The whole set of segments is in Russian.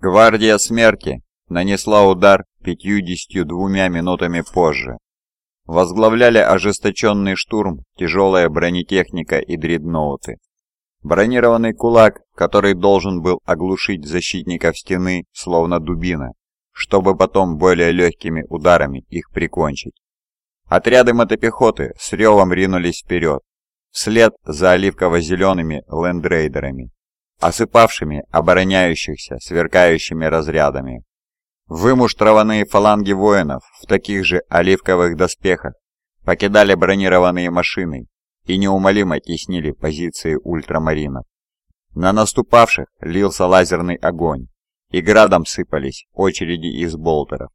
Гвардия смерти нанесла удар 52 минутами позже. Возглавляли ожесточенный штурм тяжелая бронетехника и дредноуты. Бронированный кулак, который должен был оглушить защитников стены, словно дубина, чтобы потом более легкими ударами их прикончить. Отряды мотопехоты с ревом ринулись вперед, вслед за оливково-зелеными лендрейдерами, осыпавшими обороняющихся сверкающими разрядами. Вымуштрованные фаланги воинов в таких же оливковых доспехах покидали бронированные машины и неумолимо теснили позиции ультрамаринов. На наступавших лился лазерный огонь, и градом сыпались очереди из болтеров,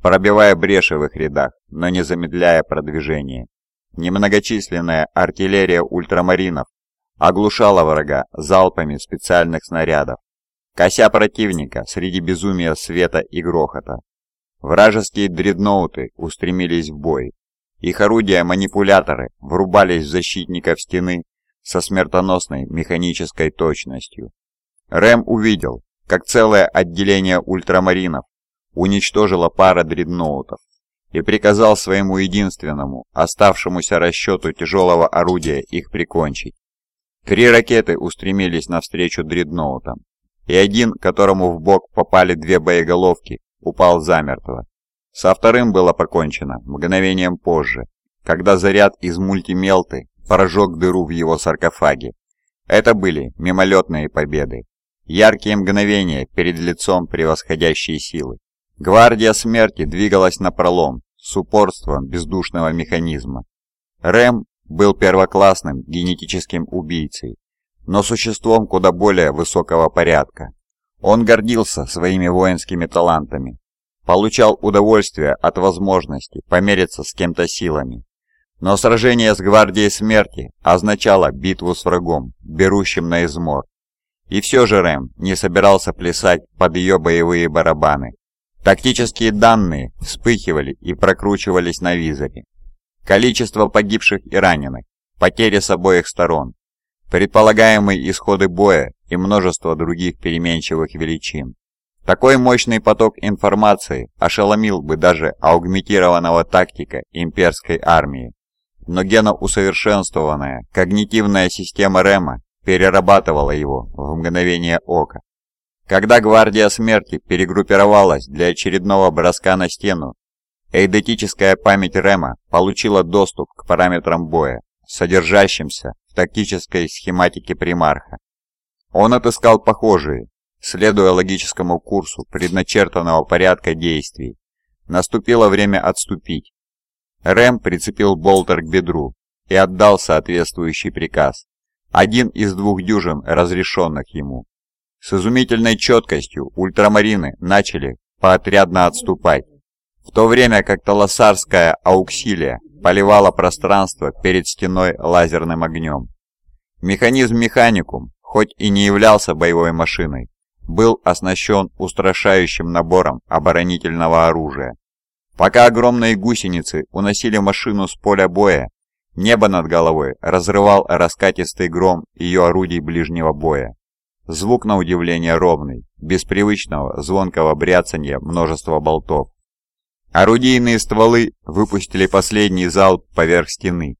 пробивая бреши в их рядах, но не замедляя продвижение. Немногочисленная артиллерия ультрамаринов оглушала врага залпами специальных снарядов, кося противника среди безумия света и грохота. Вражеские дредноуты устремились в бой. Их орудия-манипуляторы врубались в защитников стены со смертоносной механической точностью. Рэм увидел, как целое отделение ультрамаринов уничтожило пара дредноутов и приказал своему единственному, оставшемуся расчету тяжелого орудия их прикончить. Три ракеты устремились навстречу дредноутам, и один, которому в бок попали две боеголовки, упал замертво. Со вторым было покончено мгновением позже, когда заряд из мультимелты прожег дыру в его саркофаге. Это были мимолетные победы, яркие мгновения перед лицом превосходящей силы. Гвардия смерти двигалась на пролом с упорством бездушного механизма. Рэм был первоклассным генетическим убийцей, но существом куда более высокого порядка. Он гордился своими воинскими талантами, получал удовольствие от возможности помериться с кем-то силами. Но сражение с Гвардией Смерти означало битву с врагом, берущим на измор. И все же Рэм не собирался плясать под ее боевые барабаны. Тактические данные вспыхивали и прокручивались на визоре. Количество погибших и раненых, потери с обоих сторон, предполагаемые исходы боя и множество других переменчивых величин. Такой мощный поток информации ошеломил бы даже аугментированного тактика имперской армии. Но геноусовершенствованная когнитивная система Рема перерабатывала его в мгновение ока. Когда Гвардия Смерти перегруппировалась для очередного броска на стену, эйдетическая память Рема получила доступ к параметрам боя, содержащимся в тактической схематике примарха. Он отыскал похожие, следуя логическому курсу предначертанного порядка действий. Наступило время отступить. Рэм прицепил болтер к бедру и отдал соответствующий приказ. Один из двух дюжин разрешенных ему. С изумительной четкостью ультрамарины начали поотрядно отступать, в то время как Таласарская ауксилия поливала пространство перед стеной лазерным огнем. Механизм механикум, хоть и не являлся боевой машиной, был оснащен устрашающим набором оборонительного оружия. Пока огромные гусеницы уносили машину с поля боя, небо над головой разрывал раскатистый гром ее орудий ближнего боя. Звук на удивление ровный, без привычного звонкого бряцанья множества болтов. Орудийные стволы выпустили последний залп поверх стены,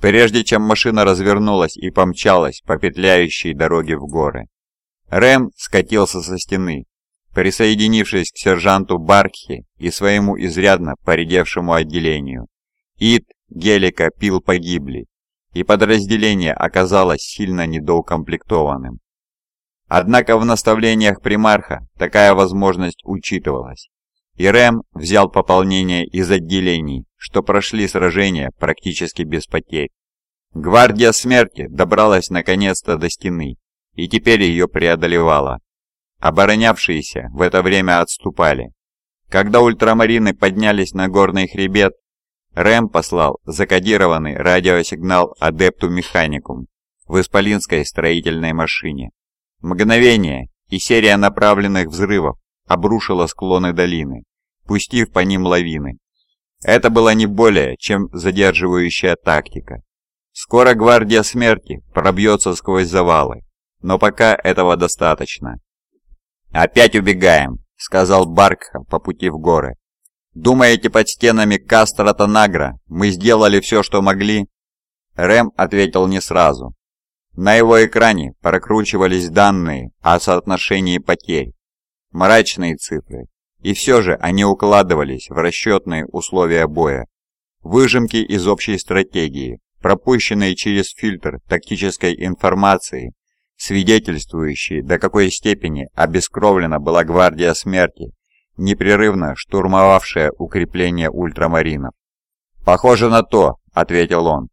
прежде чем машина развернулась и помчалась по петляющей дороге в горы. Рэм скатился со стены, присоединившись к сержанту Баркхи и своему изрядно поредевшему отделению. Ид, Гелика, Пил погибли, и подразделение оказалось сильно недоукомплектованным. Однако в наставлениях примарха такая возможность учитывалась, и Рэм взял пополнение из отделений, что прошли сражения практически без потерь. Гвардия смерти добралась наконец-то до стены, и теперь ее преодолевала. Оборонявшиеся в это время отступали. Когда ультрамарины поднялись на горный хребет, Рэм послал закодированный радиосигнал адепту механикум в исполинской строительной машине. Мгновение и серия направленных взрывов обрушила склоны долины, пустив по ним лавины. Это была не более, чем задерживающая тактика. Скоро гвардия смерти пробьется сквозь завалы, но пока этого достаточно. «Опять убегаем», — сказал Баркха по пути в горы. «Думаете, под стенами Кастро-Танагра мы сделали все, что могли?» Рэм ответил не сразу. На его экране прокручивались данные о соотношении потерь. Мрачные цифры. И все же они укладывались в расчетные условия боя. Выжимки из общей стратегии, пропущенные через фильтр тактической информации, свидетельствующие, до какой степени обескровлена была гвардия смерти, непрерывно штурмовавшая укрепления ультрамаринов. «Похоже на то», — ответил он.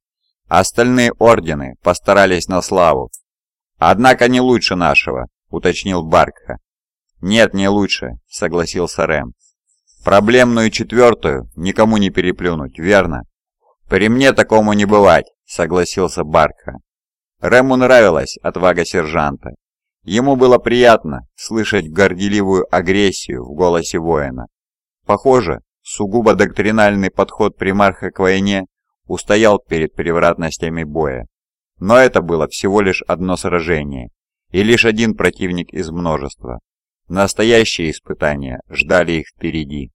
«Остальные ордены постарались на славу». «Однако не лучше нашего», — уточнил Баркха. «Нет, не лучше», — согласился Рэм. «Проблемную четвертую никому не переплюнуть, верно?» «При мне такому не бывать», — согласился Баркха. Рэму нравилась отвага сержанта. Ему было приятно слышать горделивую агрессию в голосе воина. Похоже, сугубо доктринальный подход примарха к войне устоял перед превратностями боя. Но это было всего лишь одно сражение, и лишь один противник из множества. Настоящие испытания ждали их впереди.